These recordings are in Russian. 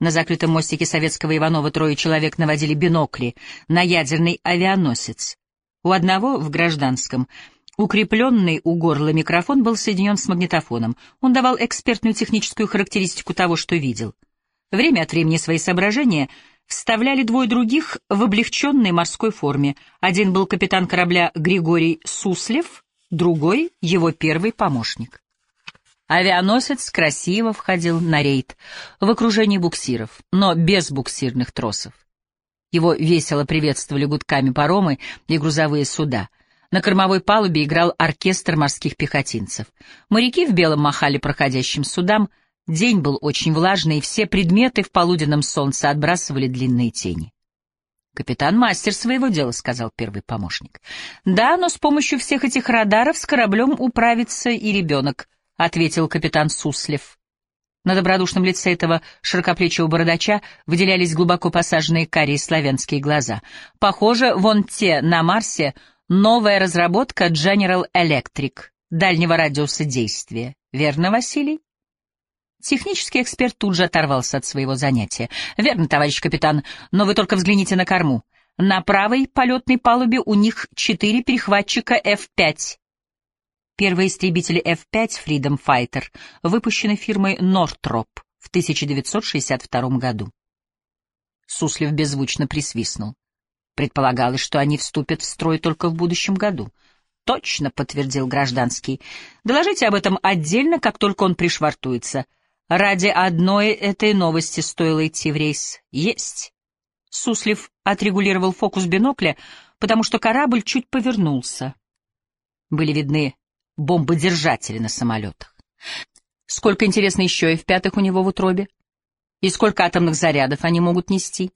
На закрытом мостике советского Иванова трое человек наводили бинокли на ядерный авианосец. У одного в гражданском укрепленный у горла микрофон был соединен с магнитофоном. Он давал экспертную техническую характеристику того, что видел. Время от времени свои соображения вставляли двое других в облегченной морской форме. Один был капитан корабля Григорий Суслев, другой — его первый помощник. Авианосец красиво входил на рейд в окружении буксиров, но без буксирных тросов. Его весело приветствовали гудками паромы и грузовые суда. На кормовой палубе играл оркестр морских пехотинцев. Моряки в белом махали проходящим судам. День был очень влажный, и все предметы в полуденном солнце отбрасывали длинные тени. «Капитан мастер своего дела», — сказал первый помощник. «Да, но с помощью всех этих радаров с кораблем управится и ребенок», — ответил капитан Суслев. На добродушном лице этого широкоплечего бородача выделялись глубоко посаженные карие славянские глаза. Похоже, вон те на Марсе новая разработка General Electric, дальнего радиуса действия. Верно, Василий? Технический эксперт тут же оторвался от своего занятия. «Верно, товарищ капитан, но вы только взгляните на корму. На правой полетной палубе у них четыре перехватчика F-5. Первые истребители F-5 Freedom Fighter выпущены фирмой Northrop в 1962 году. Суслив беззвучно присвистнул. Предполагалось, что они вступят в строй только в будущем году. «Точно», — подтвердил гражданский. «Доложите об этом отдельно, как только он пришвартуется». Ради одной этой новости стоило идти в рейс. Есть. Суслив отрегулировал фокус бинокля, потому что корабль чуть повернулся. Были видны бомбодержатели на самолетах. Сколько, интересно, еще и в пятых у него в утробе? И сколько атомных зарядов они могут нести?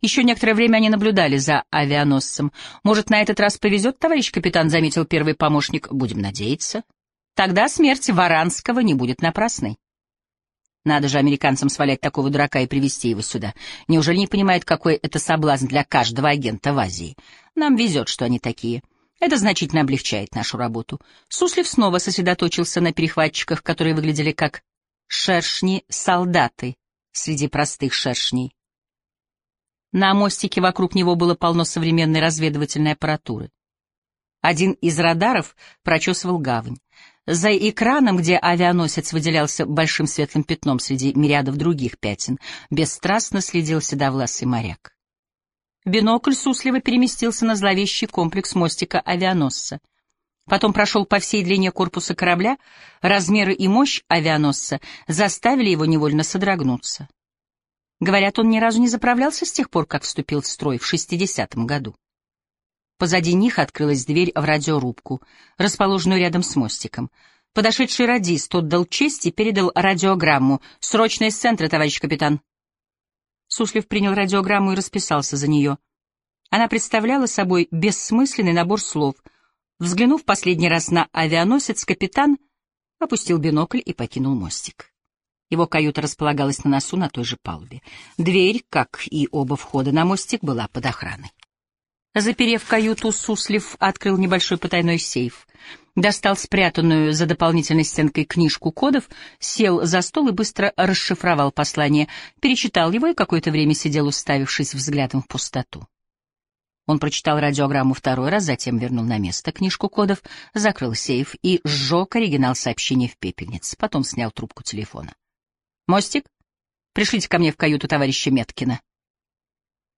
Еще некоторое время они наблюдали за авианосцем. «Может, на этот раз повезет, товарищ капитан», — заметил первый помощник. «Будем надеяться. Тогда смерть Варанского не будет напрасной». Надо же американцам свалять такого дурака и привести его сюда. Неужели не понимают, какой это соблазн для каждого агента в Азии? Нам везет, что они такие. Это значительно облегчает нашу работу. Суслив снова сосредоточился на перехватчиках, которые выглядели как шершни-солдаты среди простых шершней. На мостике вокруг него было полно современной разведывательной аппаратуры. Один из радаров прочесывал гавань. За экраном, где авианосец выделялся большим светлым пятном среди мириадов других пятен, бесстрастно следил седовласый моряк. Бинокль Суслива переместился на зловещий комплекс мостика авианосца. Потом прошел по всей длине корпуса корабля, размеры и мощь авианосца заставили его невольно содрогнуться. Говорят, он ни разу не заправлялся с тех пор, как вступил в строй в 60-м году. Позади них открылась дверь в радиорубку, расположенную рядом с мостиком. Подошедший радист отдал честь и передал радиограмму. «Срочно из центра, товарищ капитан». Суслив принял радиограмму и расписался за нее. Она представляла собой бессмысленный набор слов. Взглянув последний раз на авианосец, капитан опустил бинокль и покинул мостик. Его каюта располагалась на носу на той же палубе. Дверь, как и оба входа на мостик, была под охраной. Заперев каюту, Суслив открыл небольшой потайной сейф, достал спрятанную за дополнительной стенкой книжку кодов, сел за стол и быстро расшифровал послание, перечитал его и какое-то время сидел, уставившись взглядом в пустоту. Он прочитал радиограмму второй раз, затем вернул на место книжку кодов, закрыл сейф и сжег оригинал сообщения в пепельнице, потом снял трубку телефона. «Мостик, пришлите ко мне в каюту товарища Меткина».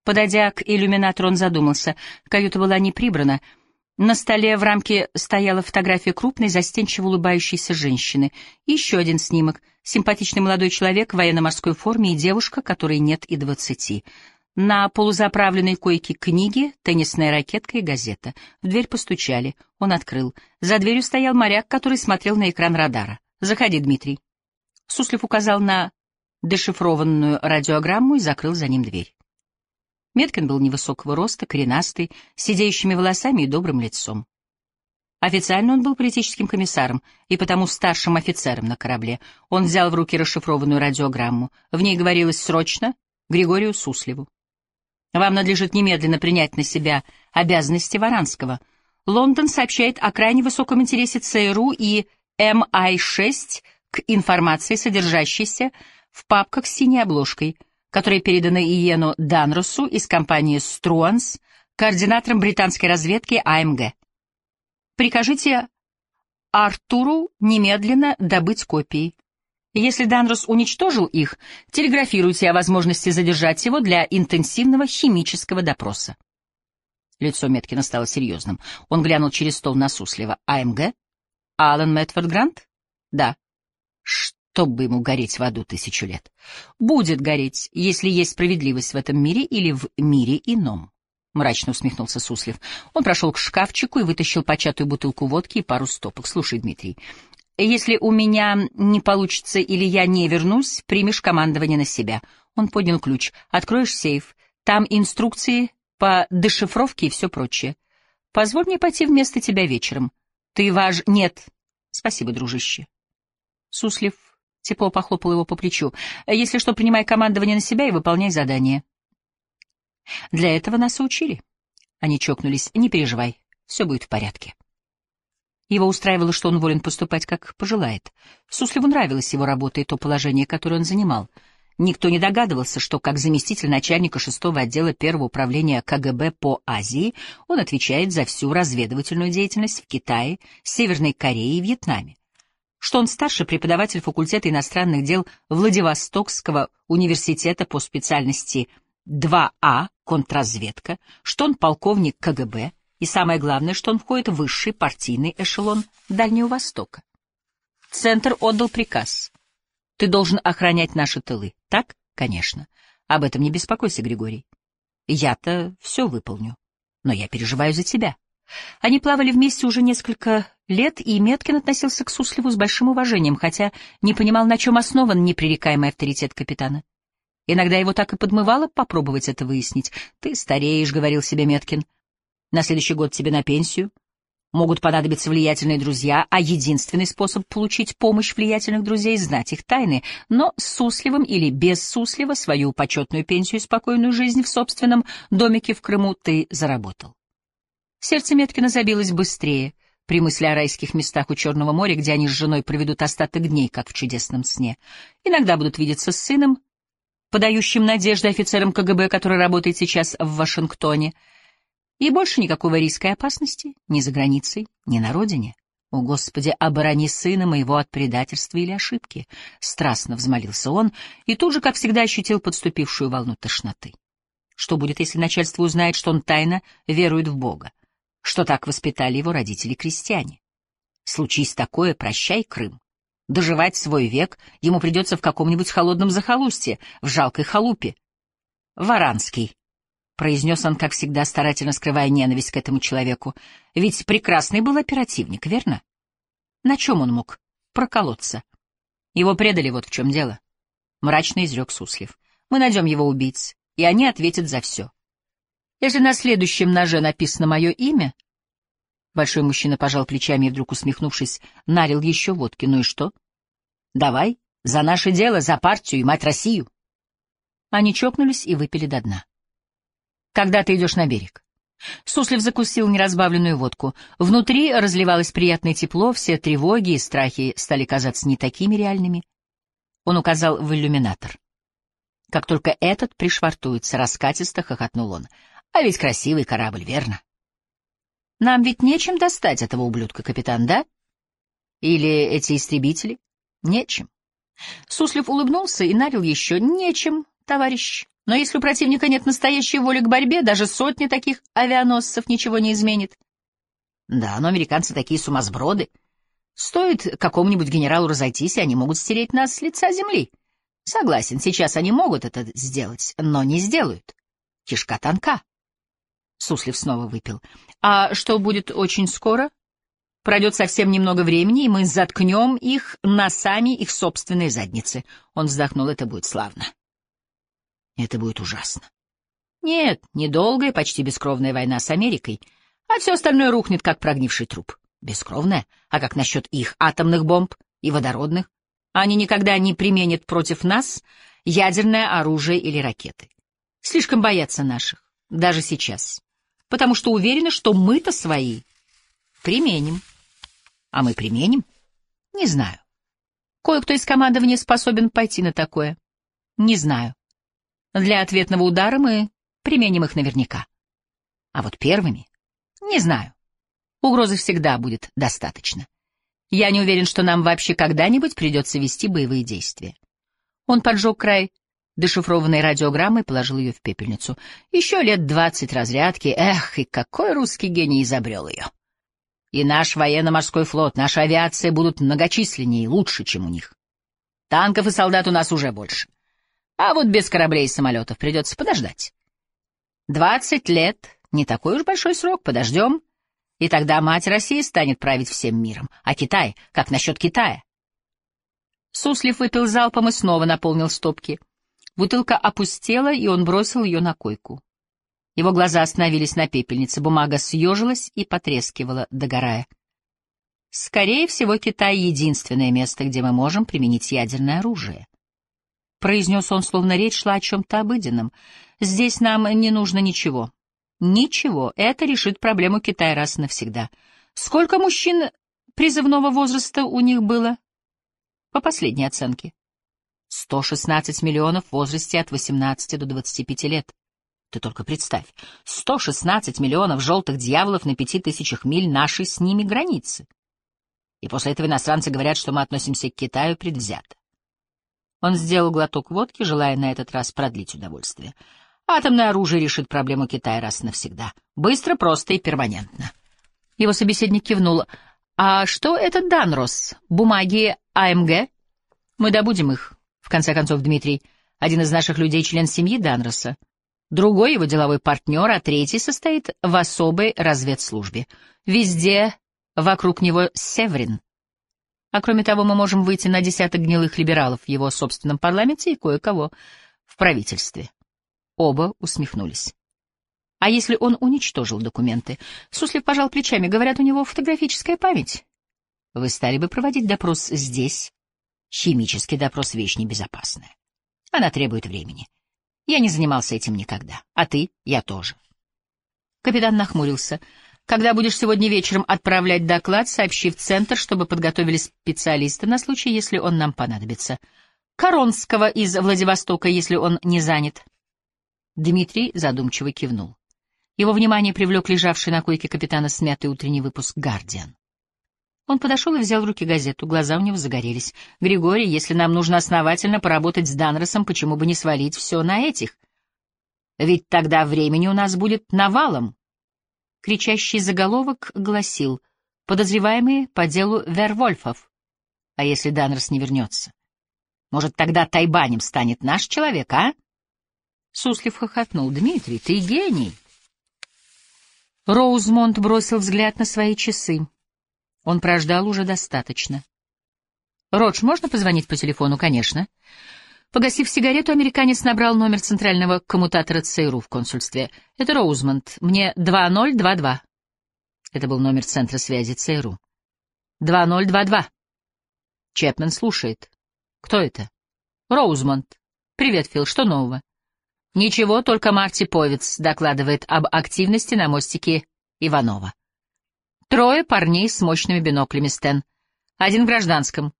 Подойдя к иллюминатору, он задумался. Каюта была не прибрана. На столе в рамке стояла фотография крупной, застенчиво улыбающейся женщины. И еще один снимок. Симпатичный молодой человек в военно-морской форме и девушка, которой нет и двадцати. На полузаправленной койке книги, теннисная ракетка и газета. В дверь постучали. Он открыл. За дверью стоял моряк, который смотрел на экран радара. «Заходи, Дмитрий». Суслив указал на дешифрованную радиограмму и закрыл за ним дверь. Меткин был невысокого роста, коренастый, с сидеющими волосами и добрым лицом. Официально он был политическим комиссаром и потому старшим офицером на корабле. Он взял в руки расшифрованную радиограмму. В ней говорилось срочно Григорию Суслеву. «Вам надлежит немедленно принять на себя обязанности Варанского. Лондон сообщает о крайне высоком интересе ЦРУ и МИ-6 к информации, содержащейся в папках с синей обложкой — которые переданы Иену Данросу из компании «Струанс», координатором британской разведки АМГ. Прикажите Артуру немедленно добыть копии. Если Данрос уничтожил их, телеграфируйте о возможности задержать его для интенсивного химического допроса. Лицо Меткина стало серьезным. Он глянул через стол на Суслива. «АМГ? Алан Мэтфорд Грант?» «Да». «Чтоб бы ему гореть в аду тысячу лет». «Будет гореть, если есть справедливость в этом мире или в мире ином». — мрачно усмехнулся Суслив. Он прошел к шкафчику и вытащил початую бутылку водки и пару стопок. — Слушай, Дмитрий, если у меня не получится или я не вернусь, примешь командование на себя. Он поднял ключ. Откроешь сейф. Там инструкции по дешифровке и все прочее. Позволь мне пойти вместо тебя вечером. Ты важ... Нет. Спасибо, дружище. Суслив тепло похлопал его по плечу. Если что, принимай командование на себя и выполняй задание. Для этого нас и учили. Они чокнулись. Не переживай, все будет в порядке. Его устраивало, что он волен поступать, как пожелает. Сусливу нравилась его работа и то положение, которое он занимал. Никто не догадывался, что как заместитель начальника шестого отдела первого управления КГБ по Азии он отвечает за всю разведывательную деятельность в Китае, Северной Корее и Вьетнаме. Что он старший преподаватель факультета иностранных дел Владивостокского университета по специальности 2А контрразведка, что он полковник КГБ, и самое главное, что он входит в высший партийный эшелон Дальнего Востока. Центр отдал приказ. Ты должен охранять наши тылы. Так? Конечно. Об этом не беспокойся, Григорий. Я-то все выполню. Но я переживаю за тебя. Они плавали вместе уже несколько лет, и Меткин относился к Суслеву с большим уважением, хотя не понимал, на чем основан непререкаемый авторитет капитана. Иногда его так и подмывало попробовать это выяснить. «Ты стареешь», — говорил себе Меткин. «На следующий год тебе на пенсию. Могут понадобиться влиятельные друзья, а единственный способ получить помощь влиятельных друзей — знать их тайны. Но с Сусливым или без Суслива свою почетную пенсию и спокойную жизнь в собственном домике в Крыму ты заработал». Сердце Меткина забилось быстрее при мысли о райских местах у Черного моря, где они с женой проведут остаток дней, как в чудесном сне. Иногда будут видеться с сыном, подающим надежды офицерам КГБ, который работает сейчас в Вашингтоне. И больше никакого риска и опасности ни за границей, ни на родине. «О, Господи, оборони сына моего от предательства или ошибки!» — страстно взмолился он и тут же, как всегда, ощутил подступившую волну тошноты. Что будет, если начальство узнает, что он тайно верует в Бога? Что так воспитали его родители-крестьяне? Случись такое, прощай, Крым. Доживать свой век ему придется в каком-нибудь холодном захолустье, в жалкой халупе. «Варанский», — произнес он, как всегда, старательно скрывая ненависть к этому человеку. «Ведь прекрасный был оперативник, верно? На чем он мог проколоться? Его предали, вот в чем дело». Мрачно изрек Суслив. «Мы найдем его убийц, и они ответят за все. Если на следующем ноже написано мое имя, Большой мужчина пожал плечами и, вдруг усмехнувшись, налил еще водки. Ну и что? Давай, за наше дело, за партию и мать Россию. Они чокнулись и выпили до дна. Когда ты идешь на берег? Суслив закусил неразбавленную водку. Внутри разливалось приятное тепло, все тревоги и страхи стали казаться не такими реальными. Он указал в иллюминатор. Как только этот пришвартуется, раскатисто хохотнул он. А ведь красивый корабль, верно? Нам ведь нечем достать этого ублюдка, капитан, да? Или эти истребители? Нечем. Суслив улыбнулся и налил еще. Нечем, товарищ. Но если у противника нет настоящей воли к борьбе, даже сотни таких авианосцев ничего не изменит. Да, но американцы такие сумасброды. Стоит какому-нибудь генералу разойтись, и они могут стереть нас с лица земли. Согласен, сейчас они могут это сделать, но не сделают. Кишка тонка. Суслив снова выпил. «А что будет очень скоро? Пройдет совсем немного времени, и мы заткнем их носами их собственной задницы». Он вздохнул. «Это будет славно». «Это будет ужасно». «Нет, недолгая, почти бескровная война с Америкой, а все остальное рухнет, как прогнивший труп. Бескровная? А как насчет их атомных бомб и водородных? Они никогда не применят против нас ядерное оружие или ракеты. Слишком боятся наших, даже сейчас потому что уверены, что мы-то свои применим. А мы применим? Не знаю. Кое-кто из командования способен пойти на такое. Не знаю. Для ответного удара мы применим их наверняка. А вот первыми? Не знаю. Угрозы всегда будет достаточно. Я не уверен, что нам вообще когда-нибудь придется вести боевые действия. Он поджег край дешифрованной радиограммы и положил ее в пепельницу. Еще лет двадцать разрядки. Эх, и какой русский гений изобрел ее! И наш военно-морской флот, наша авиация будут многочисленнее и лучше, чем у них. Танков и солдат у нас уже больше. А вот без кораблей и самолетов придется подождать. Двадцать лет — не такой уж большой срок, подождем. И тогда мать России станет править всем миром. А Китай? Как насчет Китая? Суслив выпил залпом и снова наполнил стопки. Бутылка опустела, и он бросил ее на койку. Его глаза остановились на пепельнице, бумага съежилась и потрескивала, догорая. Скорее всего, Китай — единственное место, где мы можем применить ядерное оружие. Произнес он, словно речь шла о чем-то обыденном. Здесь нам не нужно ничего. Ничего, это решит проблему Китая раз и навсегда. Сколько мужчин призывного возраста у них было? По последней оценке. 116 миллионов в возрасте от 18 до 25 лет. Ты только представь, 116 миллионов желтых дьяволов на пяти тысячах миль нашей с ними границы. И после этого иностранцы говорят, что мы относимся к Китаю предвзято. Он сделал глоток водки, желая на этот раз продлить удовольствие. Атомное оружие решит проблему Китая раз и навсегда. Быстро, просто и перманентно. Его собеседник кивнул. «А что это Данрос? Бумаги АМГ?» «Мы добудем их. В конце концов, Дмитрий, один из наших людей — член семьи Данроса. Другой — его деловой партнер, а третий состоит в особой разведслужбе. Везде вокруг него Севрин. А кроме того, мы можем выйти на десяток гнилых либералов в его собственном парламенте и кое-кого в правительстве. Оба усмехнулись. А если он уничтожил документы? Суслив пожал плечами. Говорят, у него фотографическая память. Вы стали бы проводить допрос здесь? Химический допрос — вещь небезопасная. Она требует времени. Я не занимался этим никогда. А ты? Я тоже. Капитан нахмурился. Когда будешь сегодня вечером отправлять доклад, сообщи в центр, чтобы подготовили специалиста на случай, если он нам понадобится. Коронского из Владивостока, если он не занят. Дмитрий задумчиво кивнул. Его внимание привлек лежавший на койке капитана смятый утренний выпуск «Гардиан». Он подошел и взял в руки газету, глаза у него загорелись. «Григорий, если нам нужно основательно поработать с Данросом, почему бы не свалить все на этих? Ведь тогда времени у нас будет навалом». Кричащий заголовок гласил «Подозреваемые по делу Вервольфов». А если Данрос не вернется? Может, тогда Тайбанем станет наш человек, а? Суслив хохотнул. «Дмитрий, ты гений!» Роузмонд бросил взгляд на свои часы. Он прождал уже достаточно. «Родж, можно позвонить по телефону?» «Конечно». Погасив сигарету, американец набрал номер центрального коммутатора ЦРУ в консульстве. «Это Роузмонд. Мне 2022». Это был номер центра связи ЦРУ. «2022». Чепмен слушает. «Кто это?» «Роузмонд. Привет, Фил. Что нового?» Ничего, только Марти Повец докладывает об активности на мостике Иванова. Трое парней с мощными биноклями Стен. Один в гражданском.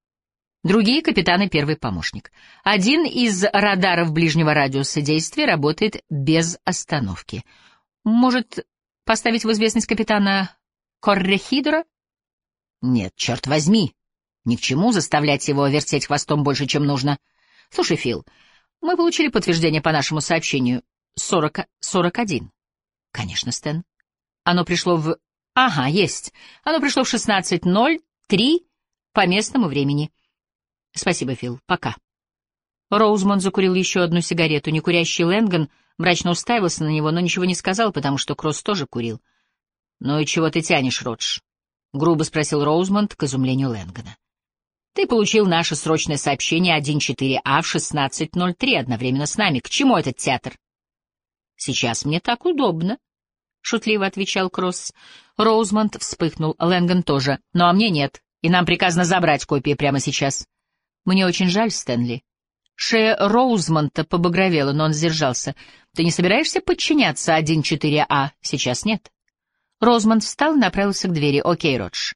Другие — капитан и первый помощник. Один из радаров ближнего радиуса действия работает без остановки. Может, поставить в известность капитана Коррехидора? Нет, черт возьми. Ни к чему заставлять его вертеть хвостом больше, чем нужно. Слушай, Фил, мы получили подтверждение по нашему сообщению. Сорок... Сорок один. Конечно, Стэн. Оно пришло в... Ага, есть. Оно пришло в шестнадцать ноль три по местному времени. Спасибо, Фил. Пока. Роузман закурил еще одну сигарету. Некурящий Лэнган мрачно уставился на него, но ничего не сказал, потому что Кросс тоже курил. — Ну и чего ты тянешь, Родж? — грубо спросил Роузмонд к изумлению Лэнгана. Ты получил наше срочное сообщение 14А в 16.03 одновременно с нами. К чему этот театр? Сейчас мне так удобно, — шутливо отвечал Кросс. Роузмонд вспыхнул, Лэнган тоже. Ну а мне нет, и нам приказано забрать копии прямо сейчас. Мне очень жаль, Стэнли. Шея Роузмонта побагровела, но он сдержался. Ты не собираешься подчиняться 1.4А? Сейчас нет. Роузмонд встал и направился к двери. Окей, Родж.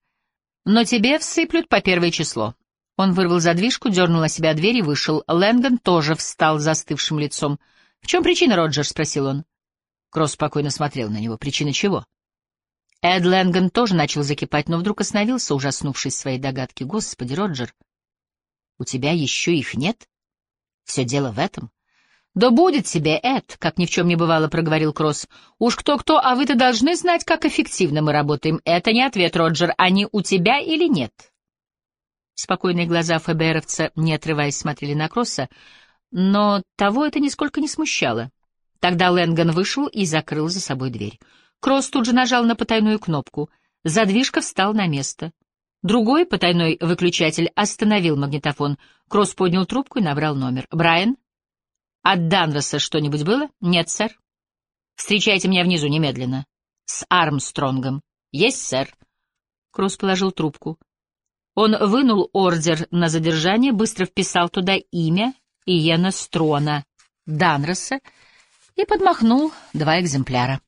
Но тебе всыплют по первое число. Он вырвал задвижку, дернул на себя дверь и вышел. Лэнган тоже встал застывшим лицом. «В чем причина, Роджер?» — спросил он. Кросс спокойно смотрел на него. «Причина чего?» Эд Лэнган тоже начал закипать, но вдруг остановился, ужаснувшись своей догадки. «Господи, Роджер, у тебя еще их нет? Все дело в этом?» «Да будет тебе, Эд!» — как ни в чем не бывало, — проговорил Кросс. «Уж кто-кто, а вы-то должны знать, как эффективно мы работаем. Это не ответ, Роджер. Они у тебя или нет?» Спокойные глаза ФБРовца, не отрываясь, смотрели на Кросса, но того это нисколько не смущало. Тогда Лэнган вышел и закрыл за собой дверь. Кросс тут же нажал на потайную кнопку. Задвижка встал на место. Другой потайной выключатель остановил магнитофон. Кросс поднял трубку и набрал номер. «Брайан?» «От Данроса что-нибудь было?» «Нет, сэр». «Встречайте меня внизу немедленно». «С Армстронгом». «Есть, сэр». Кросс положил трубку. Он вынул ордер на задержание, быстро вписал туда имя Иена Строна Данроса и подмахнул два экземпляра.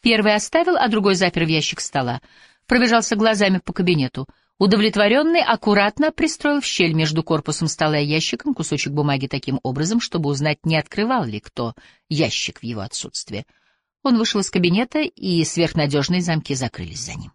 Первый оставил, а другой запер в ящик стола. Пробежался глазами по кабинету. Удовлетворенный аккуратно пристроил в щель между корпусом стола и ящиком кусочек бумаги таким образом, чтобы узнать, не открывал ли кто ящик в его отсутствие. Он вышел из кабинета, и сверхнадежные замки закрылись за ним.